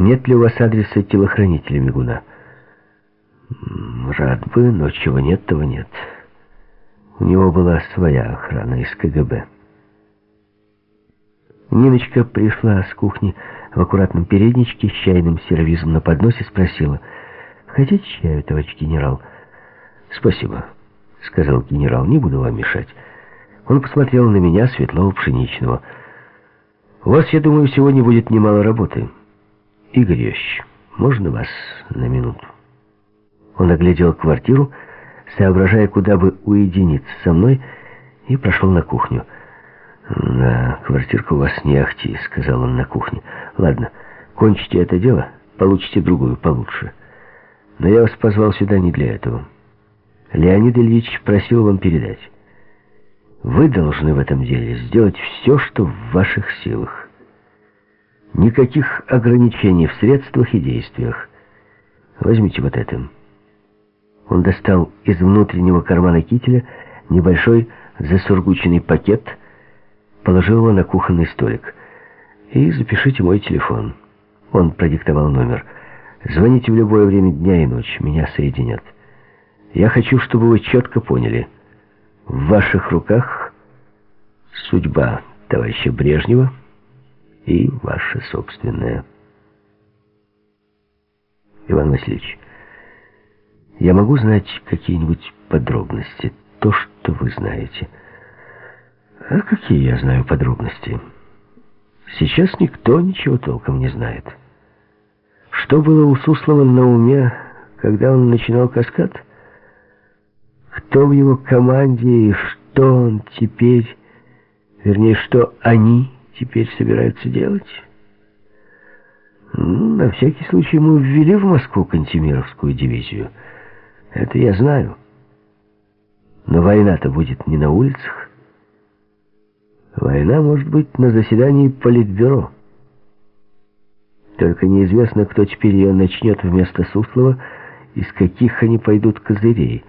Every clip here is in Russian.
Нет ли у вас адреса телохранителя Мигуна? Рад бы, но чего нет, того нет. У него была своя охрана из КГБ. Ниночка пришла с кухни в аккуратном передничке с чайным сервизом на подносе, спросила, «Хотите чаю, товарищ генерал?» «Спасибо», — сказал генерал, — «не буду вам мешать». Он посмотрел на меня, светлого пшеничного. «У вас, я думаю, сегодня будет немало работы. Игорь Йосич, можно вас на минуту?» Он оглядел квартиру, соображая, куда бы уединиться со мной, и прошел на кухню. «Да, квартирка у вас не ахти», — сказал он на кухне. «Ладно, кончите это дело, получите другую, получше. Но я вас позвал сюда не для этого. Леонид Ильич просил вам передать. Вы должны в этом деле сделать все, что в ваших силах. Никаких ограничений в средствах и действиях. Возьмите вот это». Он достал из внутреннего кармана кителя небольшой засургученный пакет — положил его на кухонный столик. «И запишите мой телефон». Он продиктовал номер. «Звоните в любое время дня и ночи, меня соединят. Я хочу, чтобы вы четко поняли. В ваших руках судьба товарища Брежнева и ваша собственная». Иван Васильевич, я могу знать какие-нибудь подробности, то, что вы знаете?» А какие я знаю подробности? Сейчас никто ничего толком не знает. Что было у Суслова на уме, когда он начинал каскад? Кто в его команде и что он теперь, вернее, что они теперь собираются делать? Ну, на всякий случай мы ввели в Москву Кантемировскую дивизию. Это я знаю. Но война-то будет не на улицах. Война может быть на заседании Политбюро. Только неизвестно, кто теперь ее начнет вместо Суслова, из каких они пойдут козырей.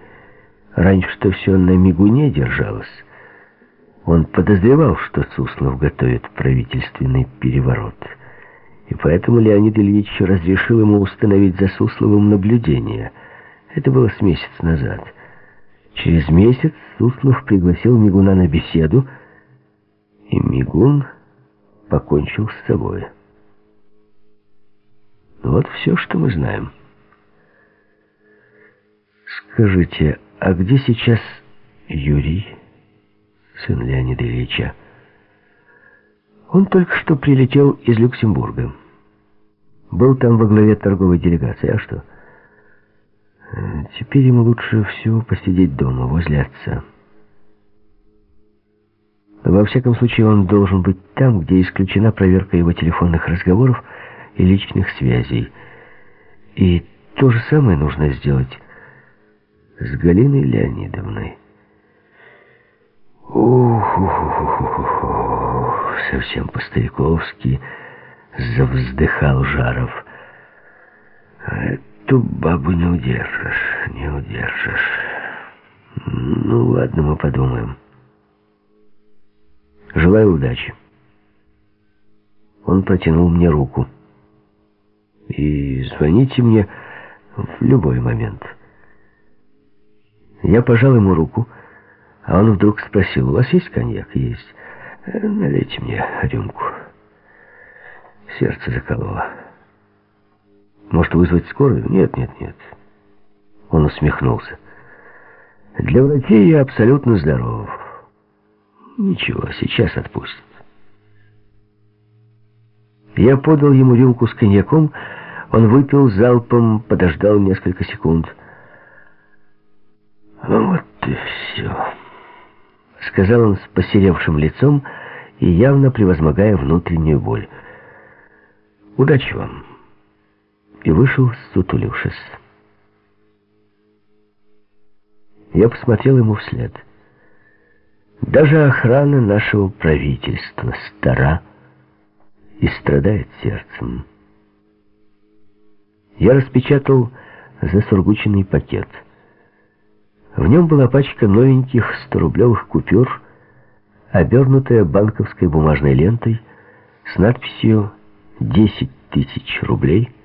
Раньше-то все на мигуне держалось. Он подозревал, что Суслов готовит правительственный переворот. И поэтому Леонид Ильич разрешил ему установить за Сусловым наблюдение. Это было с месяц назад. Через месяц Суслов пригласил Мигуна на беседу, и Мигун покончил с собой. Вот все, что мы знаем. Скажите, а где сейчас Юрий, сын Леонида Ильича? Он только что прилетел из Люксембурга. Был там во главе торговой делегации. А что? Теперь ему лучше всего посидеть дома, возле отца. Во всяком случае, он должен быть там, где исключена проверка его телефонных разговоров и личных связей. И то же самое нужно сделать с Галиной Леонидовной. Ух, ух, ух, ух, совсем по-стариковски завздыхал Жаров. Эту бабу не удержишь, не удержишь. Ну ладно, мы подумаем. Желаю удачи. Он протянул мне руку. И звоните мне в любой момент. Я пожал ему руку, а он вдруг спросил, у вас есть коньяк? Есть. «Э, налейте мне рюмку. Сердце закололо. Может, вызвать скорую? Нет, нет, нет. Он усмехнулся. Для врачей я абсолютно здоров. Ничего, сейчас отпустит. Я подал ему рюмку с коньяком, он выпил залпом, подождал несколько секунд. «Вот и все», — сказал он с посеревшим лицом и явно превозмогая внутреннюю боль. «Удачи вам!» И вышел, сутулившись. Я посмотрел ему вслед. Даже охрана нашего правительства стара и страдает сердцем. Я распечатал засургученный пакет. В нем была пачка новеньких 100-рублевых купюр, обернутая банковской бумажной лентой с надписью «10 тысяч рублей —